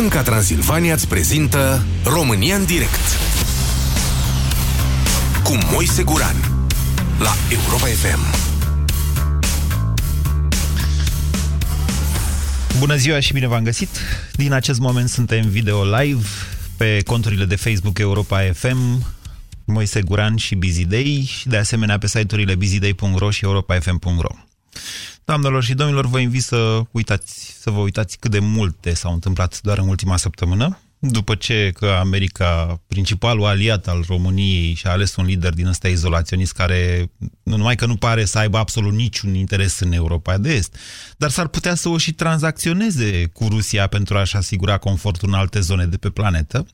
Banca Transilvania îți prezintă România în direct cu Moise Guran la Europa FM. Bună ziua și bine v-am găsit! Din acest moment suntem video live pe conturile de Facebook Europa FM, Moise Guran și Busy Day și de asemenea pe site-urile busyday.ro și europafm.ro. Doamnelor și domnilor, vă invit să, uitați, să vă uitați cât de multe s-au întâmplat doar în ultima săptămână, după ce că America, principalul aliat al României, și-a ales un lider din ăsta izolaționist care nu numai că nu pare să aibă absolut niciun interes în Europa de Est, dar s-ar putea să o și tranzacționeze cu Rusia pentru a-și asigura confortul în alte zone de pe planetă.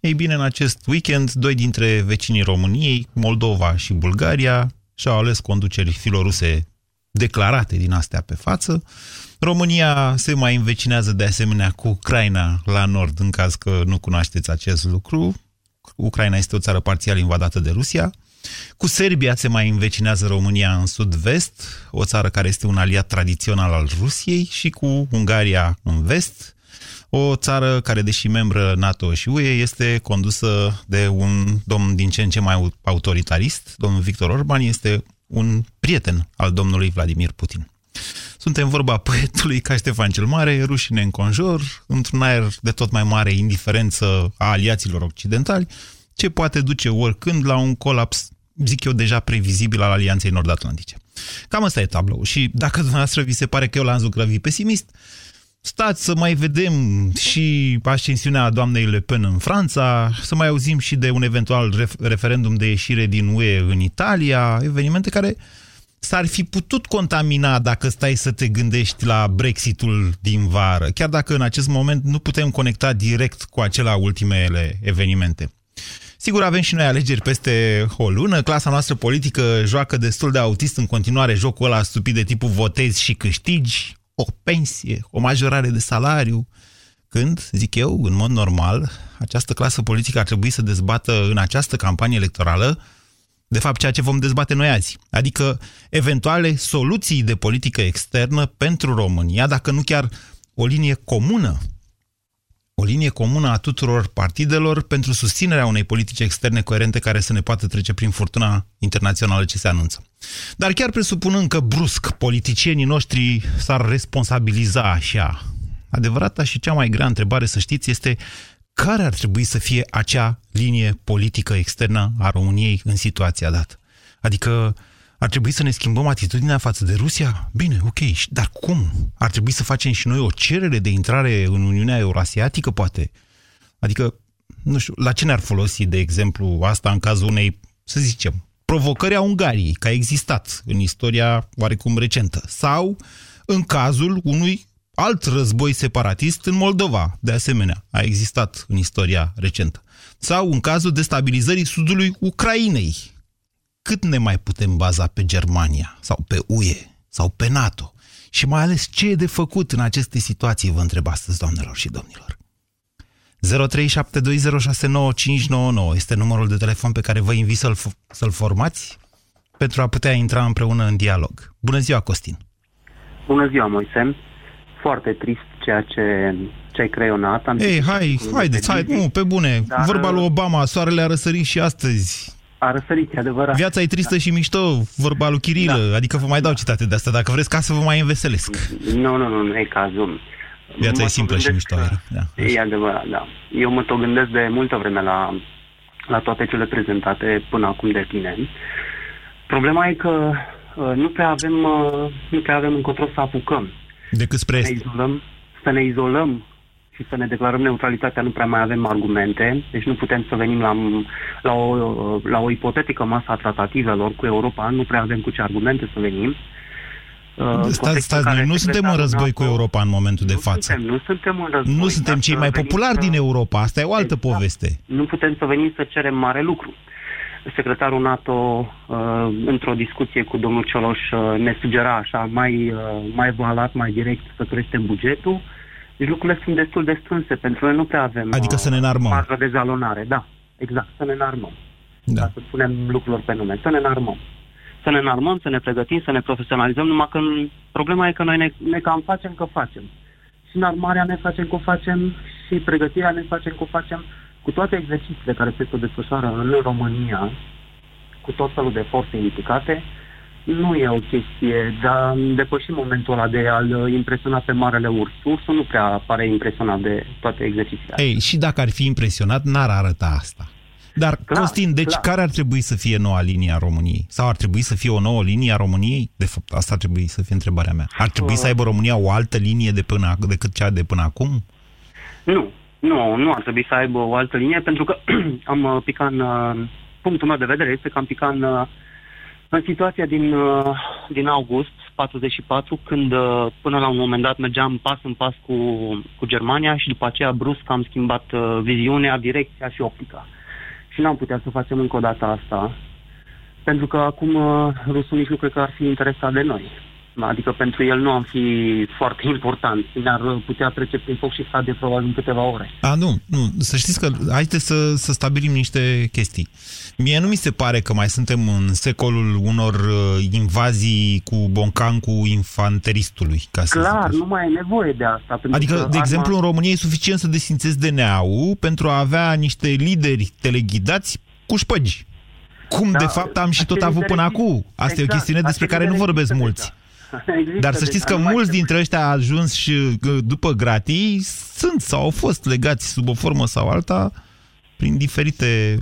Ei bine, în acest weekend, doi dintre vecinii României, Moldova și Bulgaria, și-au ales conduceri filoruse declarate din astea pe față. România se mai învecinează de asemenea cu Ucraina la nord, în caz că nu cunoașteți acest lucru. Ucraina este o țară parțial invadată de Rusia. Cu Serbia se mai învecinează România în sud-vest, o țară care este un aliat tradițional al Rusiei, și cu Ungaria în vest, o țară care, deși membră NATO și UE, este condusă de un domn din ce în ce mai autoritarist, domnul Victor Orban, este un prieten al domnului Vladimir Putin. Suntem vorba poetului ca Ștefan cel Mare, rușine în conjur, într-un aer de tot mai mare indiferență a aliaților occidentali, ce poate duce oricând la un colaps, zic eu, deja previzibil al Alianței Nord-Atlantice. Cam asta e tablou. Și dacă dumneavoastră vi se pare că eu l-am zugrăvit pesimist, stați să mai vedem și ascensiunea doamnei Le Pen în Franța, să mai auzim și de un eventual ref referendum de ieșire din UE în Italia, evenimente care s-ar fi putut contamina dacă stai să te gândești la Brexitul din vară, chiar dacă în acest moment nu putem conecta direct cu acelea ultimele evenimente. Sigur, avem și noi alegeri peste o lună. Clasa noastră politică joacă destul de autist în continuare jocul ăla stupid de tipul votezi și câștigi o pensie, o majorare de salariu, când, zic eu, în mod normal, această clasă politică ar trebui să dezbată în această campanie electorală de fapt ceea ce vom dezbate noi azi, adică eventuale soluții de politică externă pentru România, dacă nu chiar o linie comună, o linie comună a tuturor partidelor pentru susținerea unei politici externe coerente care să ne poată trece prin furtuna internațională ce se anunță. Dar chiar presupunând că brusc politicienii noștri s-ar responsabiliza așa, adevărata și cea mai grea întrebare, să știți, este care ar trebui să fie acea linie politică externă a României în situația dată? Adică ar trebui să ne schimbăm atitudinea față de Rusia? Bine, ok, dar cum? Ar trebui să facem și noi o cerere de intrare în Uniunea Eurasiatică, poate? Adică, nu știu, la ce ne-ar folosi, de exemplu, asta în cazul unei, să zicem, provocări a Ungariei, că a existat în istoria oarecum recentă, sau în cazul unui alt război separatist în Moldova, de asemenea, a existat în istoria recentă. Sau în cazul destabilizării sudului Ucrainei. Cât ne mai putem baza pe Germania sau pe UE sau pe NATO? Și mai ales ce e de făcut în aceste situații, vă întreb astăzi, doamnelor și domnilor. 0372069599 este numărul de telefon pe care vă invit să-l, să formați pentru a putea intra împreună în dialog. Bună ziua, Costin! Bună ziua, Moise! Foarte trist ceea ce, ce ai creionat. Am Ei, hai, haideți, hai, nu, pe bune. Dar, Vorba lui Obama, soarele a răsărit și astăzi. A răsărit, e adevărat. Viața e tristă da. și mișto, vorba lui Chirilă. Da. Adică vă mai dau citate de asta, dacă vreți, ca să vă mai înveselesc. Nu, nu, nu, nu e cazul. Viața mă e simplă și mișto. Da, e adevărat, da. Eu mă tot gândesc de multă vreme la, la toate cele prezentate până acum de tine. Problema e că uh, nu prea avem, uh, nu prea avem încotro să apucăm. Decât spre să ne izolăm, să ne izolăm și să ne declarăm neutralitatea, nu prea mai avem argumente, deci nu putem să venim la, la, o, la o ipotetică masă a tratativelor cu Europa, nu prea avem cu ce argumente să venim. Uh, stați, stați, noi nu suntem în război cu Europa în momentul de față. Suntem, nu suntem în război. Nu suntem cei mai populari din Europa, asta e o altă exact. poveste. Nu putem să venim să cerem mare lucru. Secretarul NATO, uh, într-o discuție cu domnul Cioloș, uh, ne sugera așa, mai, uh, mai valat, mai direct, să creștem bugetul. Deci lucrurile sunt destul de strânse, pentru că noi nu prea avem adică să ne înarmăm. marjă de zalonare. Da, exact, să ne înarmăm. Da. Ca să spunem lucrurilor pe nume, să ne înarmăm să ne înarmăm, să ne pregătim, să ne profesionalizăm, numai că problema e că noi ne, ne cam facem că facem. Și în armarea ne facem că o facem și și pregătirea ne facem cum facem cu toate exercițiile care se desfășoară în România, cu tot felul de forțe implicate, nu e o chestie de a depăși momentul ăla de a-l impresiona pe marele urs. Ursul nu prea pare impresionat de toate exercițiile. Ei, și dacă ar fi impresionat, n-ar arăta asta. Dar, clar, Costin, deci clar. care ar trebui să fie noua linie a României? Sau ar trebui să fie o nouă linie a României? De fapt, asta ar trebui să fie întrebarea mea. Ar trebui să aibă România o altă linie de până, decât cea de până acum? Nu, nu, nu ar trebui să aibă o altă linie, pentru că am uh, picat în... Uh, punctul meu de vedere este că am picat în, uh, în situația din, din august 44, când până la un moment dat mergeam pas în pas cu, cu Germania și după aceea brusc am schimbat viziunea, direcția și optica și n-am putea să facem încă o dată asta, pentru că acum uh, rusul nici nu cred că ar fi interesat de noi. Adică pentru el nu am fi foarte important. Ne-ar putea trece prin foc și de probabil în câteva ore. A, nu, nu. Să știți că haideți să, să stabilim niște chestii. Mie nu mi se pare că mai suntem în secolul unor uh, invazii cu boncan cu infanteristului. Ca să Clar, nu mai e nevoie de asta. Adică, de arma... exemplu, în România e suficient să desfințezi DNA-ul pentru a avea niște lideri teleghidați cu șpăgi. Cum, da, de fapt, am și tot avut până acum. Asta exact, e o exact. chestiune despre care nu vorbesc mulți. Există Dar să știți că mulți dintre ăștia ajuns și după gratii sunt sau au fost legați sub o formă sau alta prin diferite...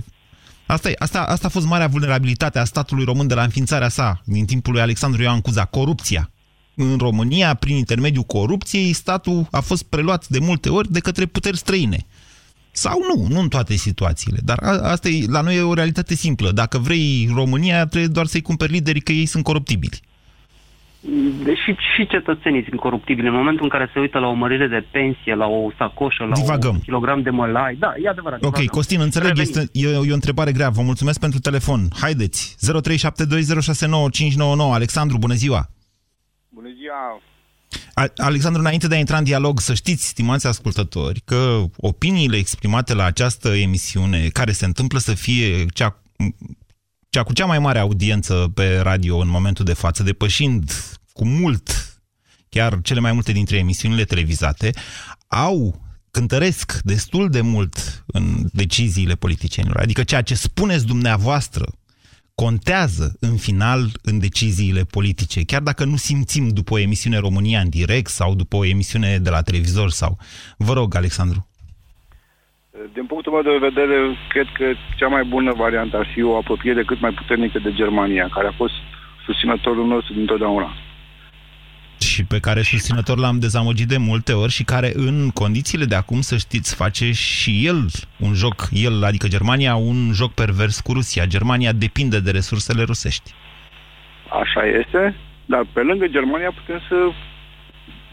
Asta, e, asta, asta a fost marea vulnerabilitate a statului român de la înființarea sa, din timpul lui Alexandru Ioan Cuza, corupția. În România, prin intermediul corupției, statul a fost preluat de multe ori de către puteri străine. Sau nu, nu în toate situațiile. Dar a, asta e, la noi e o realitate simplă. Dacă vrei România, trebuie doar să-i cumperi liderii că ei sunt coruptibili. Deși și cetățenii sunt coruptibili. În momentul în care se uită la o mărire de pensie, la o sacoșă, la divagăm. un kilogram de mălai, da, e adevărat. Ok, divagăm. Costin, înțeleg, este, e, e o întrebare grea. Vă mulțumesc pentru telefon. Haideți, 0372069599. Alexandru, bună ziua! Bună ziua! Alexandru, înainte de a intra în dialog, să știți, stimați ascultători, că opiniile exprimate la această emisiune, care se întâmplă să fie cea cea cu cea mai mare audiență pe radio în momentul de față, depășind cu mult chiar cele mai multe dintre emisiunile televizate, au cântăresc destul de mult în deciziile politicienilor. Adică ceea ce spuneți dumneavoastră contează în final în deciziile politice, chiar dacă nu simțim după o emisiune România în direct sau după o emisiune de la televizor sau... Vă rog, Alexandru. Din punctul meu de vedere, cred că cea mai bună variantă ar fi o apropiere cât mai puternică de Germania, care a fost susținătorul nostru dintotdeauna. Și pe care susținător l-am dezamăgit de multe ori și care în condițiile de acum, să știți, face și el un joc, el, adică Germania, un joc pervers cu Rusia. Germania depinde de resursele rusești. Așa este, dar pe lângă Germania putem să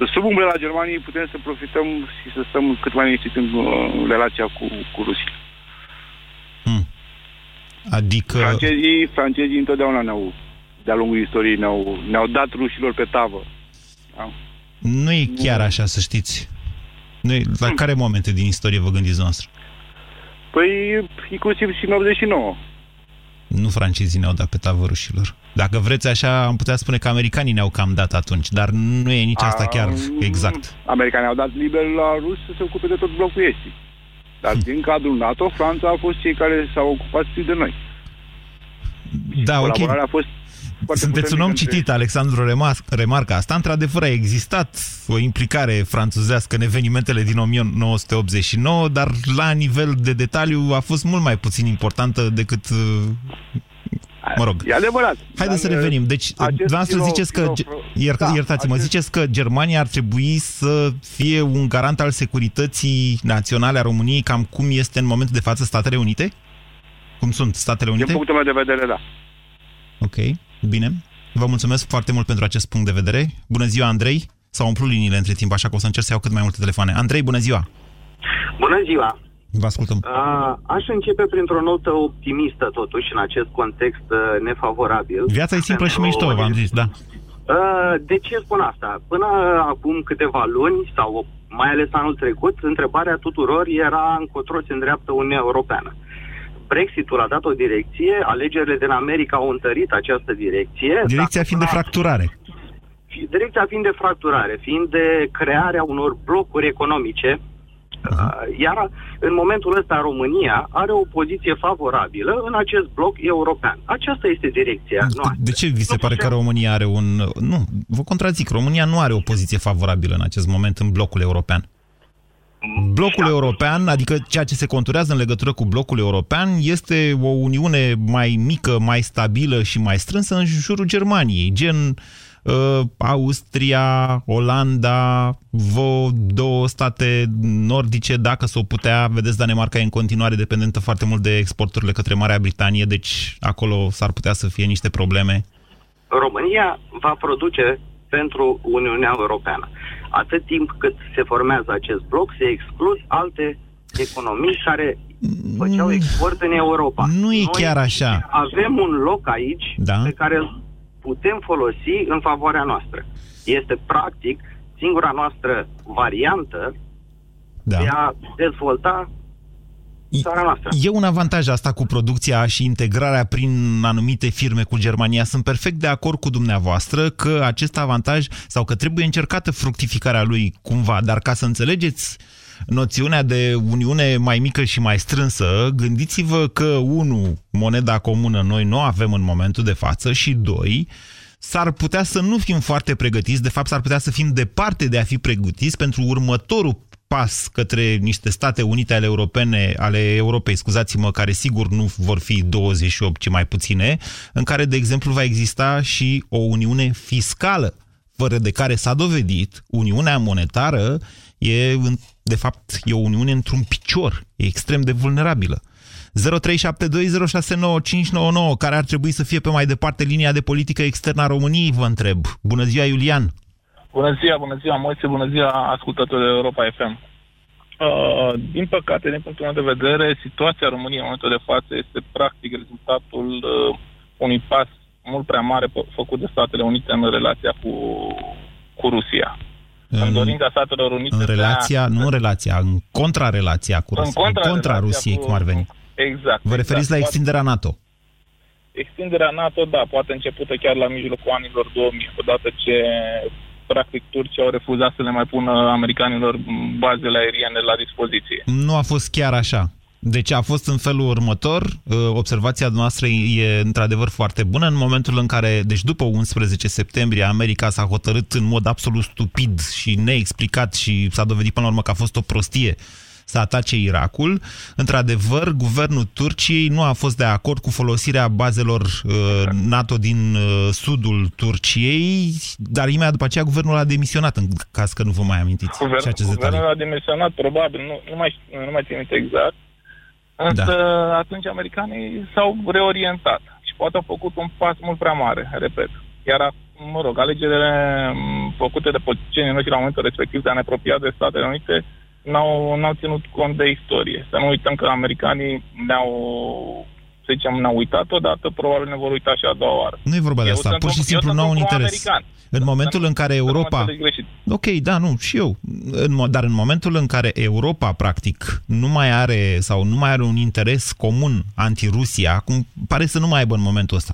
sub umbrela Germaniei putem să profităm și să stăm cât mai liniștiți în uh, relația cu, cu Rusia. Hmm. Adică... Francezii, francezii întotdeauna ne-au, de-a lungul istoriei, ne-au, ne-au dat rușilor pe tavă. Da? Nu e chiar așa, să știți. Nu e, la hmm. care momente din istorie vă gândiți noastră? Păi, inclusiv și în 89. Nu francezii ne-au dat pe tavă rușilor. Dacă vreți așa, am putea spune că americanii ne-au cam dat atunci, dar nu e nici asta chiar exact. Americanii au dat liber la rus să se ocupe de tot blocul estic. Dar hm. din cadrul NATO, Franța a fost cei care s-au ocupat de noi. Da, ok. a fost sunteți un om citit, Alexandru Remarca. Asta, într-adevăr, a existat o implicare franțuzească în evenimentele din 1989, dar la nivel de detaliu a fost mult mai puțin importantă decât Mă rog. E adevărat. Haideți să revenim. Deci, dumneavoastră ziceți că, ier, da, iertați-mă, acest... ziceți că Germania ar trebui să fie un garant al securității naționale a României, cam cum este în momentul de față Statele Unite? Cum sunt Statele Unite? Din punctul meu de vedere, da. Ok, bine. Vă mulțumesc foarte mult pentru acest punct de vedere. Bună ziua, Andrei. S-au umplut liniile între timp, așa că o să încerc să iau cât mai multe telefoane. Andrei, bună ziua! Bună ziua! Vă ascultăm. A, aș începe printr-o notă optimistă, totuși, în acest context uh, nefavorabil. Viața e simplă și mișto, v-am zis, da. De ce spun asta? Până acum câteva luni, sau mai ales anul trecut, întrebarea tuturor era încotro în îndreaptă Uniunea Europeană. Brexitul a dat o direcție, alegerile din America au întărit această direcție. Direcția fiind de fracturare. Direcția fiind de fracturare, fiind de crearea unor blocuri economice Uh-huh. Iar în momentul ăsta România are o poziție favorabilă în acest bloc european. Aceasta este direcția noastră. De ce vi se pare că România are un... Nu, vă contrazic, România nu are o poziție favorabilă în acest moment în blocul european. Blocul european, adică ceea ce se conturează în legătură cu blocul european, este o uniune mai mică, mai stabilă și mai strânsă în jurul Germaniei, gen uh, Austria, Olanda, vă două state nordice, dacă s-o putea, vedeți, Danemarca e în continuare dependentă foarte mult de exporturile către Marea Britanie, deci acolo s-ar putea să fie niște probleme. România va produce pentru Uniunea Europeană atât timp cât se formează acest bloc, se exclud alte economii care făceau mm. export în Europa. Nu e Noi chiar așa. Avem un loc aici da? pe care îl putem folosi în favoarea noastră. Este practic singura noastră variantă da. de a dezvolta țara noastră. E un avantaj asta cu producția și integrarea prin anumite firme cu Germania. Sunt perfect de acord cu dumneavoastră că acest avantaj sau că trebuie încercată fructificarea lui cumva, dar ca să înțelegeți noțiunea de uniune mai mică și mai strânsă, gândiți-vă că, unu, moneda comună noi nu avem în momentul de față și, doi, s-ar putea să nu fim foarte pregătiți, de fapt s-ar putea să fim departe de a fi pregătiți pentru următorul pas către niște state unite ale europene, ale Europei, scuzați-mă, care sigur nu vor fi 28, ci mai puține, în care, de exemplu, va exista și o uniune fiscală, fără de care s-a dovedit, uniunea monetară e, de fapt, e o uniune într-un picior, e extrem de vulnerabilă. 0372069599, care ar trebui să fie pe mai departe linia de politică externă a României, vă întreb. Bună ziua, Iulian! Bună ziua, bună ziua, Moise, bună ziua, ascultătorii Europa FM. Uh, din păcate, din punctul meu de vedere, situația României în momentul de față este practic rezultatul uh, unui pas mult prea mare făcut de Statele Unite în relația cu, cu Rusia. În, în dorința Statelor Unite... În relația, a... nu în relația, în contrarelația cu Rusia, în contra, în contra Rusiei, cu... cum ar veni. Exact. Vă referiți exact. la extinderea NATO? Extinderea NATO, da, poate începută chiar la mijlocul anilor 2000, odată ce practic Turcia au refuzat să le mai pună americanilor bazele aeriene la dispoziție. Nu a fost chiar așa. Deci a fost în felul următor, uh, observația noastră e într-adevăr foarte bună în momentul în care, deci după 11 septembrie, America s-a hotărât în mod absolut stupid și neexplicat și s-a dovedit până la urmă că a fost o prostie să atace Irakul. Într-adevăr, guvernul Turciei nu a fost de acord cu folosirea bazelor uh, NATO din uh, sudul Turciei, dar imediat după aceea guvernul a demisionat, în caz că nu vă mai amintiți. Guvern, și acest guvernul a demisionat, probabil, nu, nu, mai, nu mai țin exact, însă da. atunci americanii s-au reorientat și poate au făcut un pas mult prea mare, repet. Iar, mă rog, alegerile făcute de politicienii noștri la momentul respectiv de a ne apropia de Statele Unite n-au, n-au ținut cont de istorie. Să nu uităm că americanii ne-au să zicem, ne-au uitat odată, probabil ne vor uita și a doua oară. Nu e vorba de eu asta, pur și simplu nu au un interes. American. În momentul în care Europa... Ok, da, nu, și eu. În, dar în momentul în care Europa, practic, nu mai are sau nu mai are un interes comun anti-Rusia, acum pare să nu mai aibă în momentul ăsta.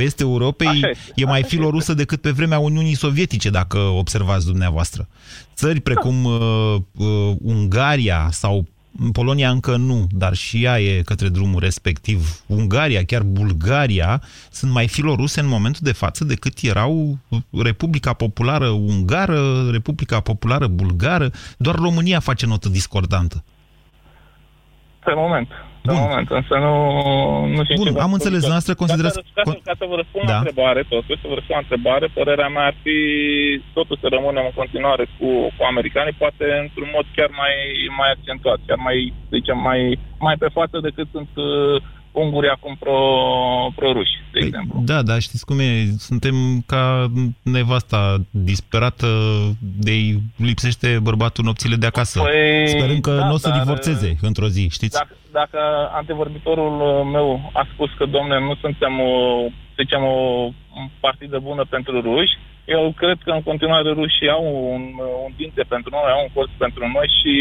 Este Europei e mai filorusă decât pe vremea Uniunii Sovietice, dacă observați dumneavoastră. Țări precum da. uh, uh, Ungaria sau Polonia încă nu, dar și ea e către drumul respectiv. Ungaria, chiar Bulgaria, sunt mai filoruse în momentul de față decât erau Republica Populară Ungară, Republica Populară Bulgară. Doar România face notă discordantă. Pe moment. Bun. moment, însă nu, nu știu Bun, am înțeles, noastră considerați... Ca, ca, ca să vă răspund da. la întrebare, totuși, să vă răspund la întrebare, părerea mea ar fi totuși să rămânem în continuare cu, cu americanii, poate într-un mod chiar mai, mai accentuat, chiar mai, zicem, mai, mai pe față decât sunt uh, ungurii acum pro, pro-ruși, de păi, exemplu. Da, dar știți cum e? Suntem ca nevasta disperată de lipsește bărbatul nopțile de acasă. Păi, Sperăm că da, nu o să dar, divorțeze într-o zi, știți? Dacă, dacă antevorbitorul meu a spus că, domne, nu suntem, o, să zicem, o partidă bună pentru ruși, eu cred că în continuare rușii au un, un dinte pentru noi, au un colț pentru noi și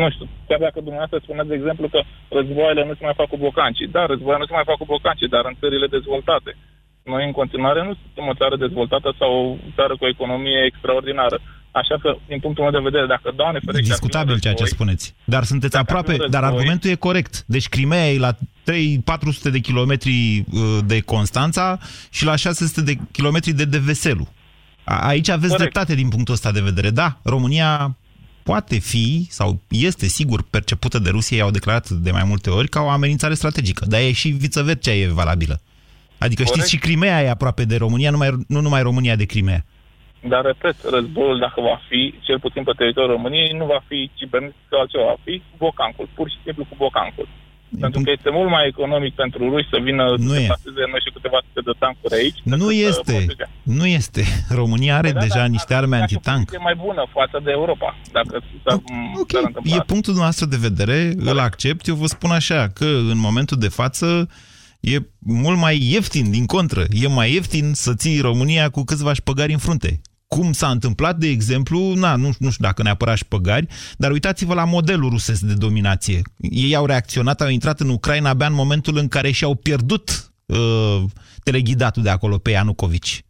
nu știu, chiar dacă dumneavoastră spuneți, de exemplu, că războaiele nu se mai fac cu bocancii. Da, războaiele nu se mai fac cu bocancii, dar în țările dezvoltate. Noi, în continuare, nu suntem o țară dezvoltată sau o țară cu o economie extraordinară. Așa că, din punctul meu de vedere, dacă Doamne ferește... Discutabil ceea ce spuneți. Dar sunteți aproape, război, dar argumentul e corect. Deci Crimea e la 3-400 de kilometri uh, de Constanța și la 600 de kilometri de Deveselu. Aici aveți corect. dreptate din punctul ăsta de vedere. Da, România poate fi, sau este sigur percepută de Rusia, i-au declarat de mai multe ori, ca o amenințare strategică. Dar e și viceversa e valabilă. Adică Corect. știți, și Crimea e aproape de România, numai, nu numai România de Crimea. Dar, repet, războiul, dacă va fi, cel puțin pe teritoriul României, nu va fi cibernetic sau altceva, va fi cu bocancul, pur și simplu cu bocancul. Din pentru punct... că este mult mai economic pentru ruși să vină nu să paseze noi și câteva sute de tancuri aici. Nu este. Nu este. România are păi da, deja da, niște arme antitank. E mai bună față de Europa. Dacă ok, e punctul noastră de vedere, da. îl accept. Eu vă spun așa, că în momentul de față e mult mai ieftin, din contră. E mai ieftin să ții România cu câțiva șpăgari în frunte cum s-a întâmplat, de exemplu, na, nu, nu știu dacă neapărat șpăgari, dar uitați-vă la modelul rusesc de dominație. Ei au reacționat, au intrat în Ucraina abia în momentul în care și-au pierdut uh, teleghidatul de acolo pe Ianucovici.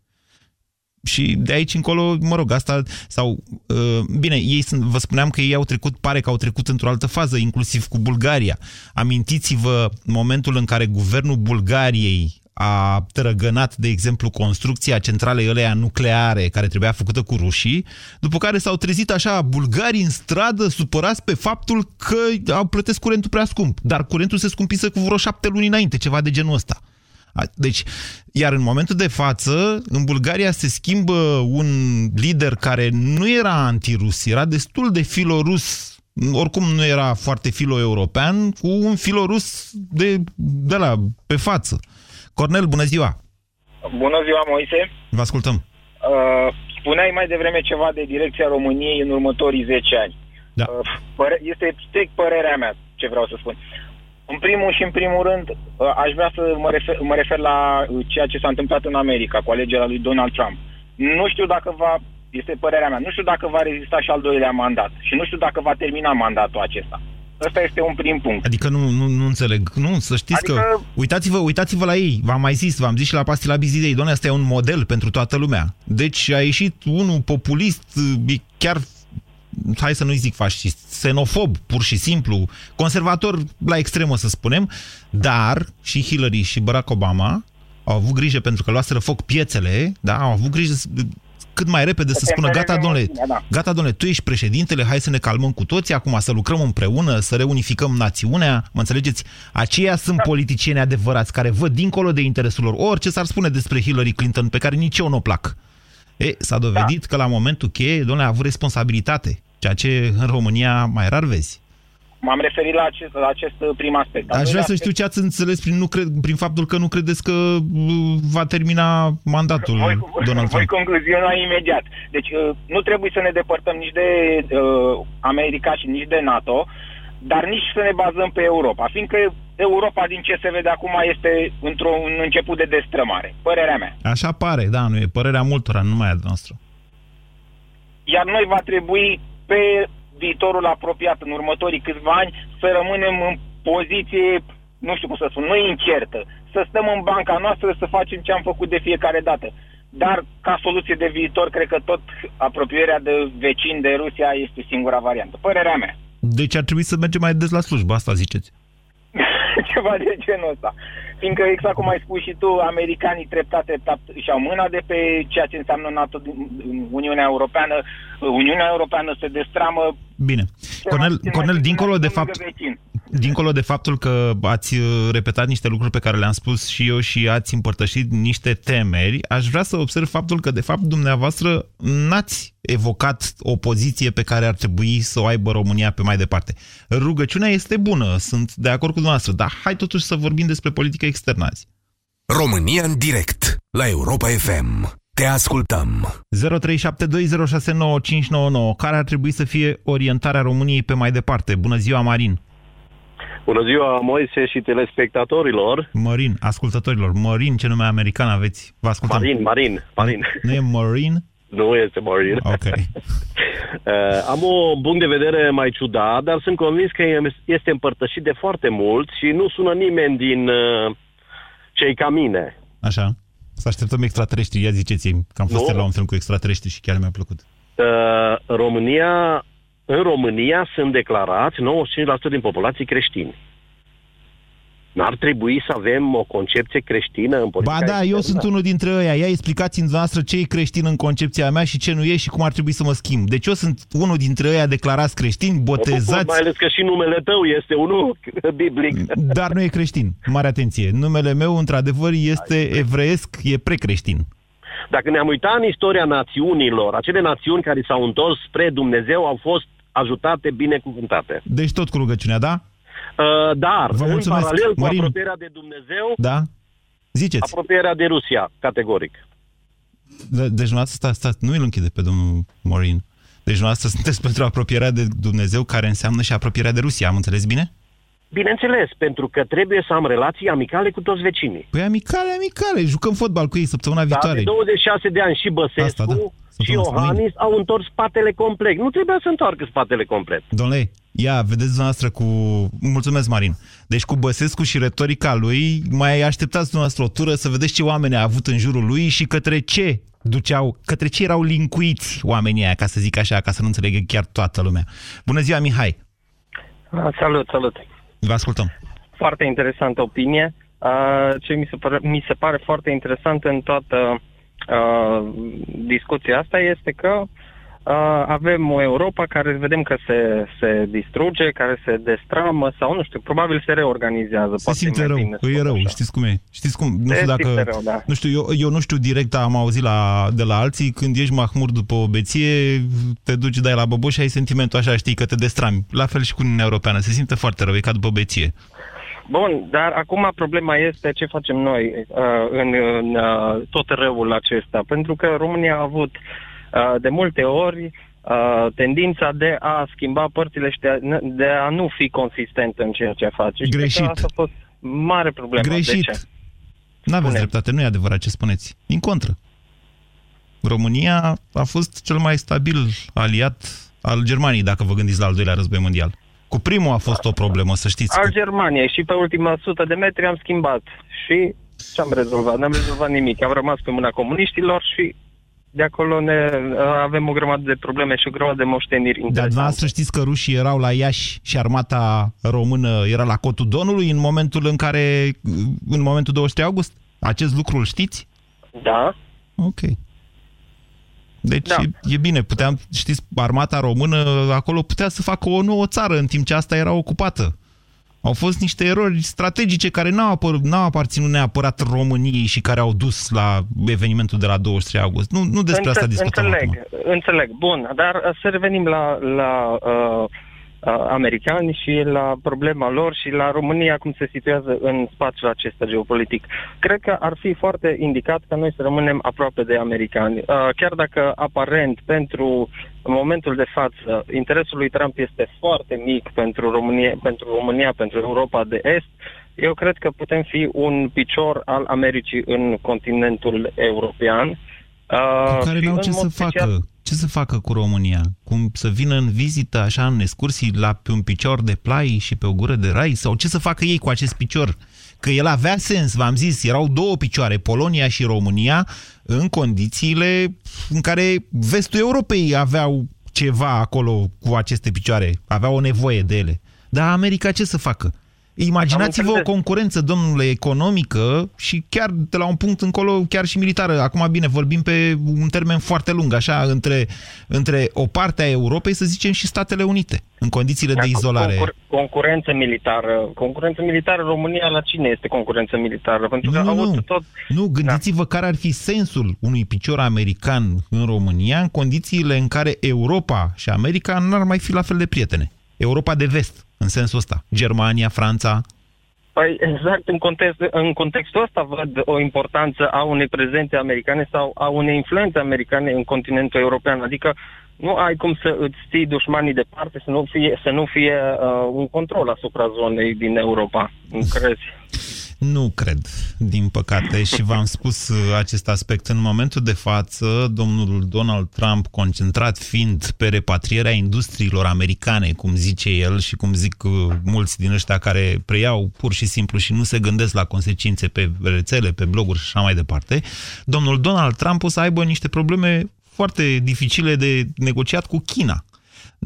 Și de aici încolo, mă rog, asta, sau, uh, bine, ei sunt, vă spuneam că ei au trecut, pare că au trecut într-o altă fază, inclusiv cu Bulgaria. Amintiți-vă momentul în care guvernul Bulgariei a trăgănat, de exemplu, construcția centralei ăleia nucleare care trebuia făcută cu rușii, după care s-au trezit așa bulgarii în stradă supărați pe faptul că au plătesc curentul prea scump. Dar curentul se scumpise cu vreo șapte luni înainte, ceva de genul ăsta. Deci, iar în momentul de față, în Bulgaria se schimbă un lider care nu era antirus, era destul de filorus, oricum nu era foarte filo-european, cu un filorus de, de la, pe față. Cornel, bună ziua! Bună ziua, Moise! Vă ascultăm! Uh, spuneai mai devreme ceva de direcția României în următorii 10 ani. Da. Uh, este strict părerea mea ce vreau să spun. În primul și în primul rând, uh, aș vrea să mă refer, mă refer la uh, ceea ce s-a întâmplat în America cu alegerea lui Donald Trump. Nu știu dacă va, este părerea mea, nu știu dacă va rezista și al doilea mandat și nu știu dacă va termina mandatul acesta. Ăsta este un prim punct. Adică nu, nu, nu înțeleg. Nu, să știți adică... că... Uitați-vă, uitați-vă la ei. V-am mai zis, v-am zis și la pastila Bizidei. Doamne, asta e un model pentru toată lumea. Deci a ieșit unul populist, chiar hai să nu-i zic fascist, xenofob, pur și simplu, conservator la extremă, să spunem, dar și Hillary și Barack Obama au avut grijă pentru că luaseră foc piețele, da, au avut grijă cât mai repede să spună, gata, domnule, da. gata, domnule, tu ești președintele, hai să ne calmăm cu toții, acum să lucrăm împreună, să reunificăm națiunea, mă înțelegeți? Aceia sunt da. politicieni adevărați care văd dincolo de interesul lor orice s-ar spune despre Hillary Clinton, pe care nici eu nu o plac. E, s-a dovedit da. că la momentul cheie, domnule, a avut responsabilitate, ceea ce în România mai rar vezi. M-am referit la acest, la acest prim aspect. Aș vrea să știu ce ați înțeles prin, nu cred, prin faptul că nu credeți că uh, va termina mandatul voi, Donald Trump. Voi concluziona imediat. Deci uh, nu trebuie să ne depărtăm nici de uh, America și nici de NATO, dar nici să ne bazăm pe Europa, fiindcă Europa, din ce se vede acum, este într-un început de destrămare. Părerea mea. Așa pare, da, nu e părerea multora, nu mai a noastră. Iar noi va trebui pe viitorul apropiat, în următorii câțiva ani, să rămânem în poziție, nu știu cum să spun, nu incertă. Să stăm în banca noastră, să facem ce am făcut de fiecare dată. Dar, ca soluție de viitor, cred că tot apropierea de vecini de Rusia este singura variantă. Părerea mea. Deci ar trebui să mergem mai des la slujbă, asta ziceți. Ceva de genul ăsta. Fiindcă, exact cum ai spus și tu, americanii treptat, treptat și-au mâna de pe ceea ce înseamnă NATO, Uniunea Europeană. Uniunea Europeană se destramă. Bine. Cornel, Cornel dincolo de fapt, dincolo de faptul că ați uh, repetat niște lucruri pe care le-am spus și eu și ați împărtășit niște temeri, aș vrea să observ faptul că, de fapt, dumneavoastră n-ați evocat o poziție pe care ar trebui să o aibă România pe mai departe. Rugăciunea este bună, sunt de acord cu dumneavoastră, dar hai totuși să vorbim despre politică externă azi. România în direct, la Europa FM. Te ascultăm. 0372069599. Care ar trebui să fie orientarea României pe mai departe? Bună ziua, Marin! Bună ziua, Moise și telespectatorilor. Marin, ascultătorilor. Marin, ce nume american aveți? Vă ascultăm. Marin, Marin, Marin. Nu e Marin? Nu este Marin. Ok. uh, am o punct de vedere mai ciudat, dar sunt convins că este împărtășit de foarte mult și nu sună nimeni din uh, cei ca mine. Așa. Să așteptăm extraterestri. Ia ziceți-mi că am fost la un film cu extraterestri și chiar mi-a plăcut. uh, România, în România sunt declarați 95% din populație creștini. N-ar trebui să avem o concepție creștină în politica Ba da, externă? eu sunt unul dintre ăia. Ia explicați-mi noastră ce e creștin în concepția mea și ce nu e și cum ar trebui să mă schimb. Deci eu sunt unul dintre ăia declarați creștini, Mă bucur, botezați, Mai ales că și numele tău este unul biblic. dar nu e creștin. Mare atenție. Numele meu, într-adevăr, este evreiesc, e precreștin. Dacă ne-am uitat în istoria națiunilor, acele națiuni care s-au întors spre Dumnezeu au fost ajutate, binecuvântate. Deci tot cu rugăciunea, da? Uh, dar, Vă în mulțumesc, paralel cu Mărin. apropierea de Dumnezeu, Da? Ziceți. apropierea de Rusia, categoric. De, deci dumneavoastră, stați, stați, nu îl închide pe domnul Morin. Deci dumneavoastră sunteți pentru apropierea de Dumnezeu, care înseamnă și apropierea de Rusia. Am înțeles bine? Bineînțeles, pentru că trebuie să am relații amicale cu toți vecinii. Păi amicale, amicale. Jucăm fotbal cu ei săptămâna Dar viitoare. de 26 de ani și Băsescu Asta, da. Și Săptămâna asta, Iohannis au întors spatele complet. Nu trebuia să întoarcă spatele complet. Domnule, ia, vedeți dumneavoastră cu... Mulțumesc, Marin. Deci cu Băsescu și retorica lui, mai așteptați dumneavoastră o tură să vedeți ce oameni a avut în jurul lui și către ce duceau, către ce erau linkuiți oamenii aia, ca să zic așa, ca să nu înțelegă chiar toată lumea. Bună ziua, Mihai! Ah, Salut, salut. Vă ascultăm. Foarte interesantă opinie. Ah, Ce mi se pare, mi se pare foarte interesant în toată ah, discuția asta este că ah, avem o Europa care vedem că se, se distruge, care se destramă sau nu știu, probabil se reorganizează. Se poate simte mai rău, bine că e spus rău, așa. știți cum e? Știți cum? Nu Se știu dacă... simte rău, da. Nu știu, eu, eu nu știu direct, am auzit la, de la alții, când ești mahmur după o beție, te duci, dai la băboș și ai sentimentul așa, știi, că te destrami. La fel și cu Uniunea Europeană, se simte foarte rău, e ca după beție. Bun, dar acum problema este ce facem noi uh, în, în uh, tot răul acesta. Pentru că România a avut uh, de multe ori uh, tendința de a schimba părțile și de a, de a nu fi consistent în ceea ce face. Și cred că Greșit. Asta a fost mare problemă. De Greșit. ce? N-aveți Spune. dreptate, nu e adevărat ce spuneți. Din contră. România a fost cel mai stabil aliat al Germaniei, dacă vă gândiți la al doilea război mondial. Cu primul a fost o problemă, să știți. Al Că... Germaniei și pe ultima sută de metri am schimbat. Și ce am rezolvat? N-am rezolvat nimic. Am rămas pe mâna comuniștilor și de acolo ne, uh, avem o grămadă de probleme și o grămadă de moșteniri Dar interesante. dumneavoastră știți că rușii erau la Iași și armata română era la cotul Donului în momentul în care, în momentul 23 august? Acest lucru îl știți? Da, Ok. Deci Da. e, e bine, puteam, știți, armata română acolo putea să facă o nouă țară în timp ce asta era ocupată. Au fost niște erori strategice care n-au, apăr, n-au aparținut neapărat României și care au dus la evenimentul de la 23 august. Nu, nu despre asta discutăm înțeleg, acum. înțeleg. Bun, dar uh, să revenim la, la uh, uh, americani și la problema lor și la România cum se situează în spațiul acesta geopolitic. Cred că ar fi foarte indicat ca noi să rămânem aproape de americani. Uh, chiar dacă aparent pentru în momentul de față interesul lui Trump este foarte mic pentru România, pentru România, pentru Europa de Est, eu cred că putem fi un picior al Americii în continentul european. Uh, Cu care și n-au în ce mod să special- facă. Ce să facă cu România? Cum să vină în vizită așa în excursii la pe un picior de plai și pe o gură de rai? Sau ce să facă ei cu acest picior? Că el avea sens, v-am zis, erau două picioare, Polonia și România, în condițiile în care vestul Europei aveau ceva acolo cu aceste picioare, aveau o nevoie de ele. Dar America ce să facă? Imaginați-vă o înțeles. concurență, domnule, economică și chiar de la un punct încolo, chiar și militară. Acum, bine, vorbim pe un termen foarte lung, așa, între, între o parte a Europei, să zicem, și Statele Unite, în condițiile de izolare. Concur- concurență militară. Concurență militară, România la cine este concurență militară? Pentru că Nu, au nu, avut nu. tot... Nu, gândiți-vă care ar fi sensul unui picior american în România în condițiile în care Europa și America n-ar mai fi la fel de prietene. Europa de vest, în sensul ăsta. Germania, Franța. Păi exact în, context, în contextul ăsta văd o importanță a unei prezențe americane sau a unei influențe americane în continentul european. Adică nu ai cum să îți ții dușmanii departe, să nu fie, să nu fie uh, un control asupra zonei din Europa. Nu crezi? Nu cred, din păcate, și v-am spus uh, acest aspect. În momentul de față, domnul Donald Trump, concentrat fiind pe repatrierea industriilor americane, cum zice el și cum zic uh, mulți din ăștia care preiau pur și simplu și nu se gândesc la consecințe pe rețele, pe bloguri și așa mai departe, domnul Donald Trump o să aibă niște probleme foarte dificile de negociat cu China.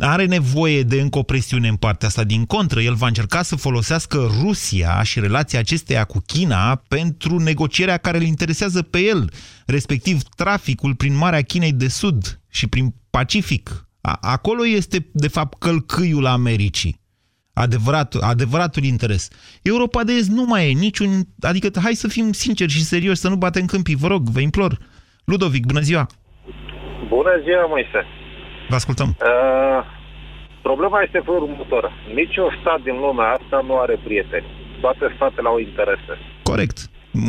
Are nevoie de încă o presiune în partea asta. Din contră, el va încerca să folosească Rusia și relația acesteia cu China pentru negocierea care îl interesează pe el, respectiv traficul prin Marea Chinei de Sud și prin Pacific. Acolo este, de fapt, călcâiul Americii. Adevărat, adevăratul interes. Europa de Est nu mai e niciun... Adică hai să fim sinceri și serioși, să nu batem câmpii, vă rog, vă implor. Ludovic, bună ziua! Bună ziua, Moise! Vă ascultăm. Uh, problema este felul următor. Niciun stat din lumea asta nu are prieteni. Toate statele au interese. Corect.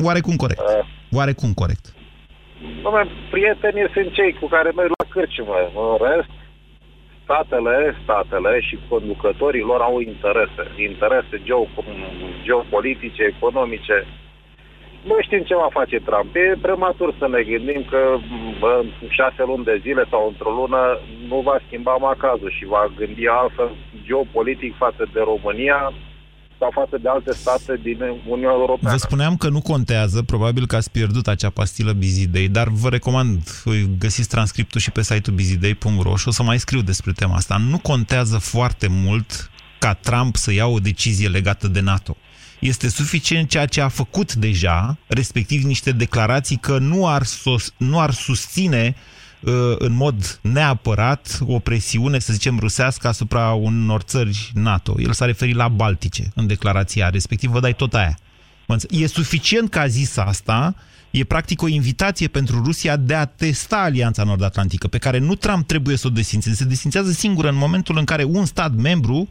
Oarecum corect. Uh, Oarecum corect. Dom'le, prietenii sunt cei cu care merg la cârciumă. În rest, statele, statele și conducătorii lor au interese. Interese geopolitice, economice. Nu știm ce va face Trump. E prematur să ne gândim că în șase luni de zile sau într-o lună nu va schimba macazul și va gândi altfel geopolitic față de România, sau față de alte state din Uniunea Europeană. Vă spuneam că nu contează, probabil că ați pierdut acea pastilă Bizidei, dar vă recomand, găsiți transcriptul și pe site-ul bizidei.ro și o să mai scriu despre tema asta. Nu contează foarte mult ca Trump să ia o decizie legată de NATO. Este suficient ceea ce a făcut deja, respectiv niște declarații că nu ar, sos, nu ar susține uh, Uh, în mod neapărat o presiune, să zicem, rusească asupra unor țări NATO. El s-a referit la Baltice în declarația respectiv, vă dai tot aia. E suficient că a zis asta, e practic o invitație pentru Rusia de a testa Alianța Nord-Atlantică, pe care nu Trump trebuie să o desfințeze. Se desfințează singură în momentul în care un stat membru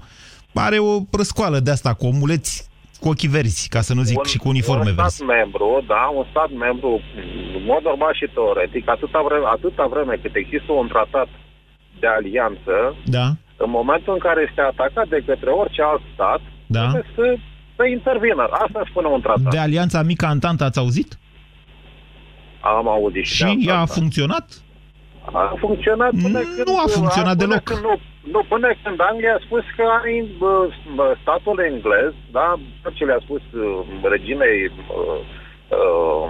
are o răscoală de asta cu omuleți cu ochii verzi, ca să nu zic un, și cu uniforme un verzi. stat membru, da, un stat membru, în mod normal și teoretic, atâta vreme, atâta vreme cât există un tratat de alianță, da. în momentul în care este atacat de către orice alt stat, da. trebuie să, să intervină. Asta spune un tratat. De alianța mică Antanta ați auzit? Am auzit. Și ea a funcționat? A funcționat până nu când... Nu a funcționat până deloc. Când nu, nu, până când Anglia a spus că are uh, statul englez, da, ce le-a spus uh, reginei uh, uh,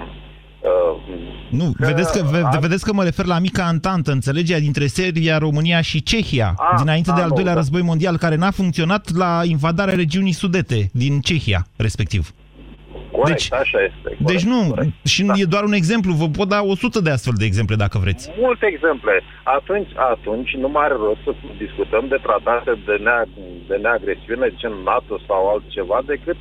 Uh, nu, că vedeți, că, ve, vedeți că mă refer la mica antantă, înțelegerea dintre Serbia, România și Cehia, a, dinainte a, de al nu, doilea da. război mondial, care n-a funcționat la invadarea regiunii sudete din Cehia, respectiv. Corect, deci, așa este. Corect, deci nu, corect. și da. e doar un exemplu, vă pot da 100 de astfel de exemple dacă vreți. Multe exemple. Atunci, atunci nu mai are rost să discutăm de tratate de, nea, de neagresiune, gen NATO sau altceva, decât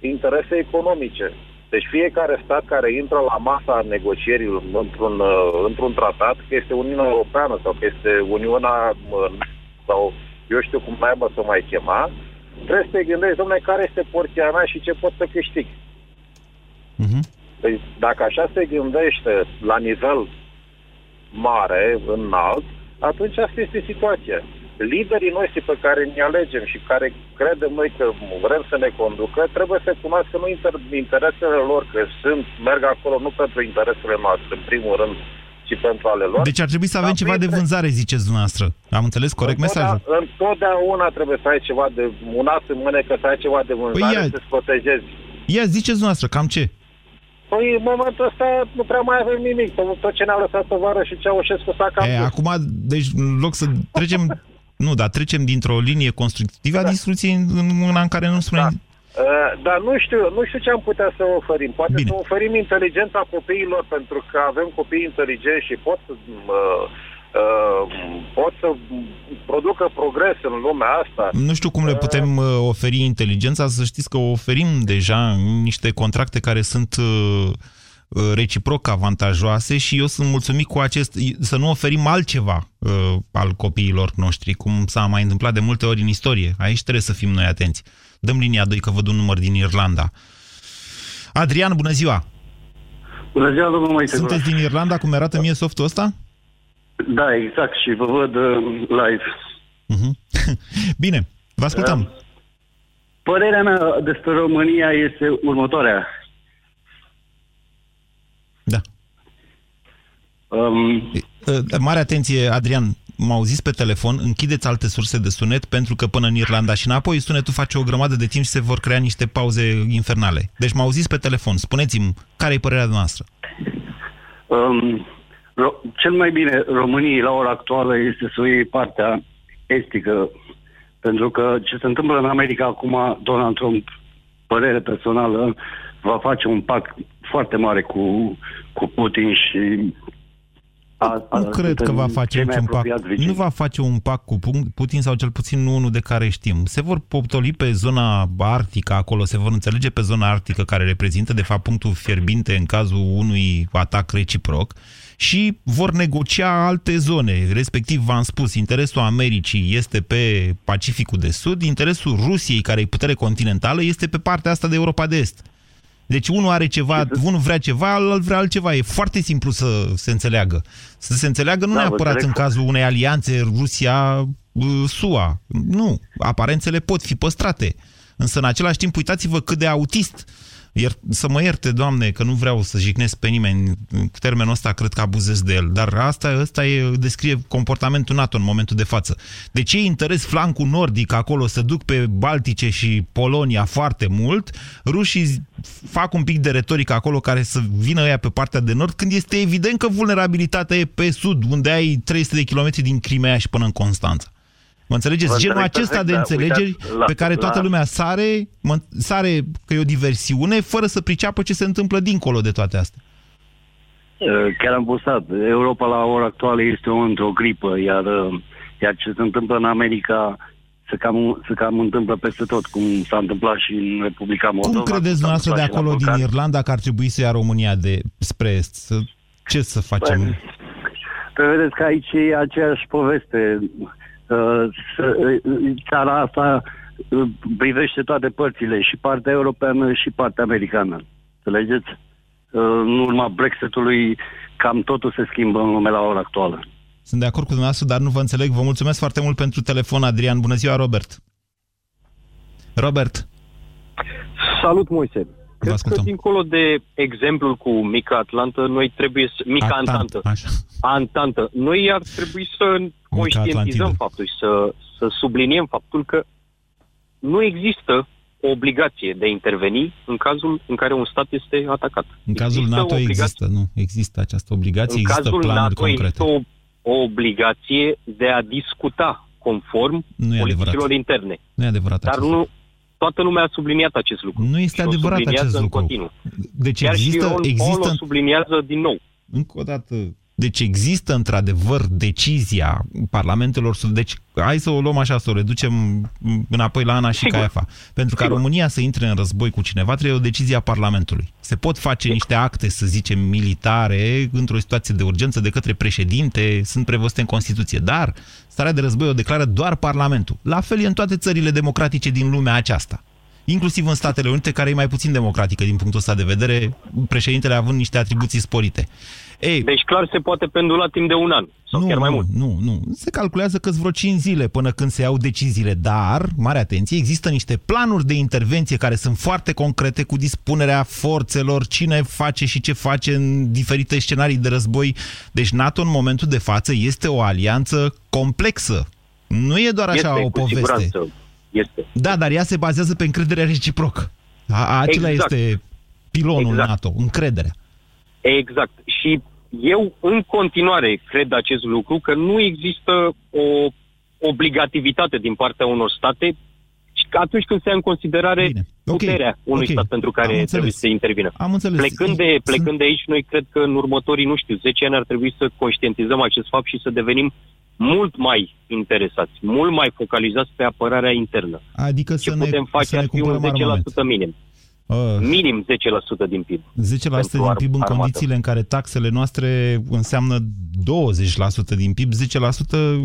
interese economice. Deci fiecare stat care intră la masa negocierilor într-un, uh, într-un tratat, că este Uniunea Europeană sau că este Uniunea uh, sau eu știu cum mai să mai chema, trebuie să te gândești, domnule, care este porția mea și ce pot să câștig. Uh-huh. Păi, dacă așa se gândește la nivel mare, înalt, atunci asta este situația. Liderii noștri pe care ne alegem și care credem noi că vrem să ne conducă, trebuie să cunoască nu inter- interesele lor, că sunt, merg acolo nu pentru interesele noastre, în primul rând, ci pentru ale lor. Deci ar trebui să avem ceva de vânzare, ziceți dumneavoastră. Am înțeles corect mesajul? Întotdeauna trebuie să ai ceva de un as în mânecă, să ai ceva de vânzare, păi ia, să-ți protejezi. Ia, ziceți dumneavoastră, cam ce? Păi în momentul ăsta nu prea mai avem nimic. Tot ce ne-a lăsat tovară și Ceaușescu s-a cam... E, acum, deci în loc să trecem... nu, dar trecem dintr-o linie constructivă a da. discuției în una în care nu spunem... Da. Uh, dar nu știu, nu știu ce am putea să oferim. Poate Bine. să oferim inteligența copiilor, pentru că avem copii inteligenți și pot să uh, Uh, pot să producă progres în lumea asta. Nu știu cum le putem uh, oferi inteligența, să știți că oferim deja niște contracte care sunt uh, reciproc avantajoase și eu sunt mulțumit cu acest, să nu oferim altceva uh, al copiilor noștri, cum s-a mai întâmplat de multe ori în istorie. Aici trebuie să fim noi atenți. Dăm linia 2 că văd un număr din Irlanda. Adrian, bună ziua! Bună ziua, domnul Moise. Sunteți din Irlanda, cum arată mie softul ăsta? Da, exact, și vă văd uh, live. Uh-huh. Bine, vă ascultăm. Uh, părerea mea despre România este următoarea. Da. Um, uh, Mare atenție, Adrian, m-au zis pe telefon, închideți alte surse de sunet, pentru că până în Irlanda și înapoi sunetul face o grămadă de timp și se vor crea niște pauze infernale. Deci m-au zis pe telefon, spuneți-mi, care e părerea noastră? Um, ro- cel mai bine României la ora actuală este să o iei partea estică, pentru că ce se întâmplă în America acum, Donald Trump, părere personală, va face un pact foarte mare cu, cu Putin și a, a, nu cred că va face niciun pact. Nu va face un pact cu Putin sau cel puțin nu unul de care știm. Se vor poptoli pe zona arctică acolo, se vor înțelege pe zona arctică care reprezintă de fapt punctul fierbinte în cazul unui atac reciproc și vor negocia alte zone. Respectiv, v-am spus, interesul Americii este pe Pacificul de Sud, interesul Rusiei, care e putere continentală, este pe partea asta de Europa de Est. Deci unul are ceva, unul vrea ceva, altul vrea altceva. E foarte simplu să se înțeleagă. Să se înțeleagă nu da, neapărat în cazul unei alianțe Rusia-SUA. Nu. Aparențele pot fi păstrate. Însă, în același timp, uitați-vă cât de autist ier, să mă ierte, Doamne, că nu vreau să jignesc pe nimeni, cu termenul ăsta cred că abuzez de el, dar asta, asta e, descrie comportamentul NATO în momentul de față. De ce interes flancul nordic acolo să duc pe Baltice și Polonia foarte mult, rușii fac un pic de retorică acolo care să vină ea pe partea de nord, când este evident că vulnerabilitatea e pe sud, unde ai 300 de kilometri din Crimea și până în Constanța. Mă înțelegeți? Vă Genul acesta perfect, de înțelegeri da, uitați, pe care toată la... lumea sare, mă, sare că e o diversiune, fără să priceapă ce se întâmplă dincolo de toate astea. Chiar am postat. Europa la ora actuală este o, într-o gripă, iar, iar ce se întâmplă în America se cam, se cam întâmplă peste tot, cum s-a întâmplat și în Republica Moldova. Cum credeți dumneavoastră de acolo, din Irlanda, că ar trebui să ia România de spre est? Să, ce să facem? Păi, vedeți că aici e aceeași poveste țara asta uh, privește toate părțile, și partea europeană și partea americană. Înțelegeți? Uh, în urma Brexitului, cam totul se schimbă în lume la ora actuală. Sunt de acord cu dumneavoastră, dar nu vă înțeleg. Vă mulțumesc foarte mult pentru telefon, Adrian. Bună ziua, Robert. Robert. Salut, Moise. Cred că dincolo de exemplul cu Mica Atlantă, noi trebuie să... Mica Atant, Antantă. Așa. Antantă. Noi ar trebui să conștientizăm faptul și să, să subliniem faptul că nu există o obligație de a interveni în cazul în care un stat este atacat. În cazul există NATO există, nu? Există această obligație, în există cazul planuri NATO concrete. există o, o obligație de a discuta conform nu politicilor interne. Nu e adevărat Dar nu, toată lumea a subliniat acest lucru. Nu este adevărat acest lucru. Continuu. Deci Chiar există, și există... subliniază din nou. Încă o dată, deci există într-adevăr decizia parlamentelor, deci hai să o luăm așa, să o reducem înapoi la Ana și Sigur. Caiafa. Pentru ca Sigur. România să intre în război cu cineva, trebuie o decizie a Parlamentului. Se pot face Sigur. niște acte, să zicem, militare într-o situație de urgență de către președinte, sunt prevăzute în Constituție, dar starea de război o declară doar Parlamentul. La fel e în toate țările democratice din lumea aceasta inclusiv în Statele Unite, care e mai puțin democratică din punctul ăsta de vedere, președintele având niște atribuții sporite. Ei, deci clar se poate pendula timp de un an sau nu, chiar mai mult. Nu, nu. Se calculează că vreo 5 zile până când se iau deciziile, dar, mare atenție, există niște planuri de intervenție care sunt foarte concrete cu dispunerea forțelor, cine face și ce face în diferite scenarii de război. Deci NATO în momentul de față este o alianță complexă. Nu e doar așa este, o poveste. Este. Da, dar ea se bazează pe încrederea reciprocă. Acela exact. este pilonul exact. NATO, încrederea. Exact. Și eu în continuare cred acest lucru, că nu există o obligativitate din partea unor state atunci când se ia în considerare Bine. puterea okay. unui okay. stat pentru care trebuie să intervină. Am înțeles. Plecând de, plecând de aici, noi cred că în următorii, nu știu, 10 ani ar trebui să conștientizăm acest fapt și să devenim mult mai interesați, mult mai focalizați pe apărarea internă. Adică Ce să putem ne, face să ne ar fi un 10% armament. minim. Uh, Minim 10% din PIB. 10% din PIB în armată. condițiile în care taxele noastre înseamnă 20% din PIB, 10%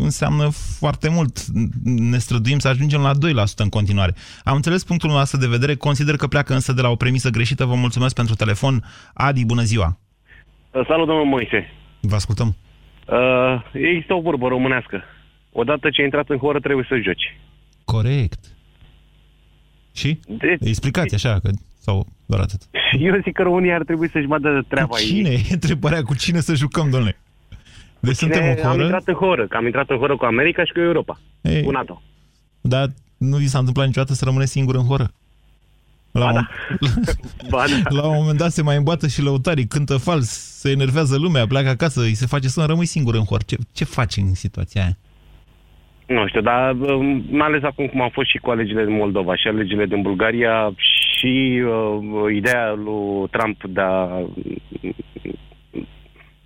înseamnă foarte mult. Ne străduim să ajungem la 2% în continuare. Am înțeles punctul nostru de vedere, consider că pleacă însă de la o premisă greșită. Vă mulțumesc pentru telefon. Adi, bună ziua! Uh, salut, domnul Moise! Vă ascultăm! Uh, există o vorbă românească. Odată ce ai intrat în horă, trebuie să joci. Corect. Și? De... Explicați așa, că sau doar atât? Eu zic că România ar trebui să-și vadă treaba cu cine? E întrebarea cu cine să jucăm, domnule? Deci suntem o horă? Am intrat în horă, că am intrat în horă cu America și cu Europa, Ei, cu NATO. Dar nu vi s-a întâmplat niciodată să rămâne singur în horă? La, ba, da. ba, da. la un moment dat se mai îmboată și lăutarii, cântă fals, se enervează lumea, pleacă acasă, îi se face să rămâi singur în hor. Ce, ce faci în situația aia? Nu știu, dar um, mai ales acum cum au fost și cu alegerile din Moldova și alegerile din Bulgaria și uh, ideea lui Trump de a,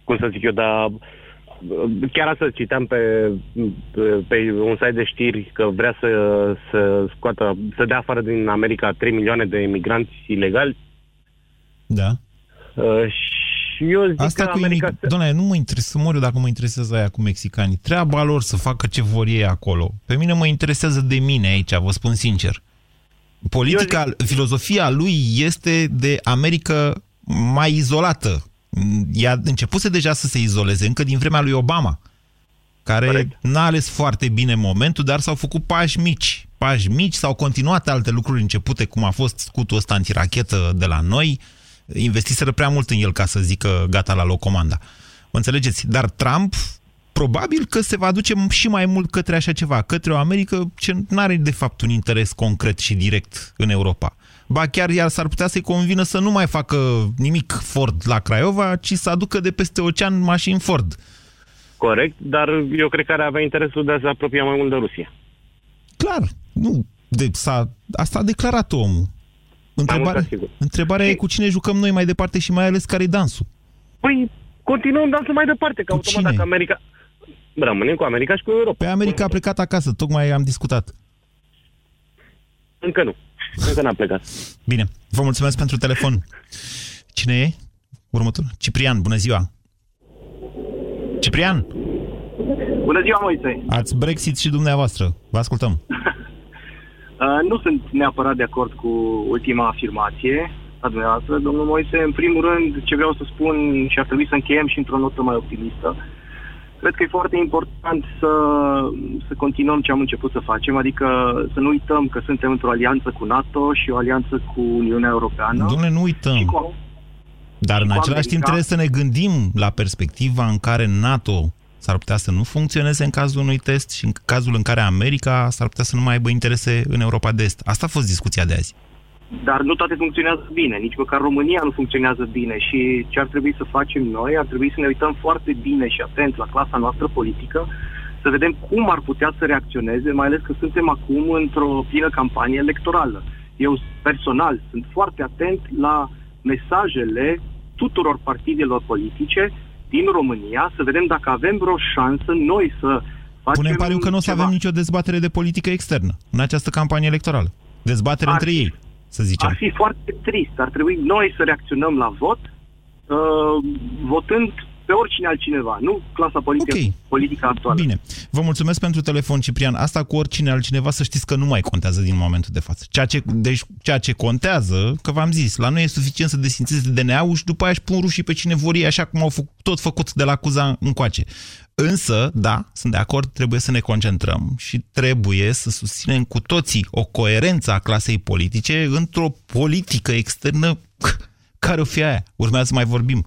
cum să zic eu, de a chiar asta citeam pe, pe, pe un site de știri că vrea să, să scoată, să dea afară din America 3 milioane de imigranți ilegali. Da. Uh, și eu zic Asta că cu America... Imig... Doamne, nu mă interesează, mă dacă mă interesează aia cu mexicanii. Treaba lor să facă ce vor ei acolo. Pe mine mă interesează de mine aici, vă spun sincer. Politica, zic... filozofia lui este de America mai izolată, ea începuse deja să se izoleze încă din vremea lui Obama, care n-a ales foarte bine momentul, dar s-au făcut pași mici. Pași mici, s-au continuat alte lucruri începute, cum a fost scutul ăsta antirachetă de la noi, investiseră prea mult în el ca să zică gata la locomanda. Mă înțelegeți? Dar Trump probabil că se va duce și mai mult către așa ceva, către o Americă ce nu are de fapt un interes concret și direct în Europa. Ba chiar iar s-ar putea să-i convină să nu mai facă nimic Ford la Craiova, ci să aducă de peste ocean mașini Ford. Corect, dar eu cred că ar avea interesul de a se apropia mai mult de Rusia. Clar, nu. De, s-a, asta a declarat omul. Întrebarea, întrebarea e cu cine jucăm noi mai departe și mai ales care e dansul. Păi, continuăm dansul mai departe, că cu automat cine? dacă America... Rămânem cu America și cu Europa. Pe America a plecat acasă, tocmai am discutat. Încă nu. Încă n-am plecat. Bine, vă mulțumesc pentru telefon. Cine e? Următor? Ciprian, bună ziua! Ciprian! Bună ziua, Moise! Ați Brexit și dumneavoastră. Vă ascultăm. uh, nu sunt neapărat de acord cu ultima afirmație a dumneavoastră, domnul Moise. În primul rând, ce vreau să spun și ar trebui să încheiem și într-o notă mai optimistă. Cred că e foarte important să, să continuăm ce am început să facem, adică să nu uităm că suntem într-o alianță cu NATO și o alianță cu Uniunea Europeană. Dom'le, nu uităm. Cu, Dar în același America... timp trebuie să ne gândim la perspectiva în care NATO s-ar putea să nu funcționeze în cazul unui test și în cazul în care America s-ar putea să nu mai aibă interese în Europa de Est. Asta a fost discuția de azi. Dar nu toate funcționează bine, nici măcar România nu funcționează bine și ce ar trebui să facem noi, ar trebui să ne uităm foarte bine și atent la clasa noastră politică, să vedem cum ar putea să reacționeze, mai ales că suntem acum într-o plină campanie electorală. Eu personal sunt foarte atent la mesajele tuturor partidelor politice din România, să vedem dacă avem vreo șansă noi să facem Punem pariu că nu o să avem nicio dezbatere de politică externă în această campanie electorală. Dezbatere ar, între ei să zicem. Ar fi foarte trist. Ar trebui noi să reacționăm la vot uh, votând pe oricine altcineva, nu clasa politică, okay. politică actuală. Bine. Vă mulțumesc pentru telefon, Ciprian. Asta cu oricine altcineva, să știți că nu mai contează din momentul de față. Ceea ce, deci, ceea ce contează, că v-am zis, la noi e suficient să desfințeze DNA-ul și după aia își pun rușii pe cine vor ei, așa cum au făcut, tot făcut de la Cuza încoace. Însă, da, sunt de acord, trebuie să ne concentrăm și trebuie să susținem cu toții o coerență a clasei politice într-o politică externă care o fi aia. Urmează să mai vorbim.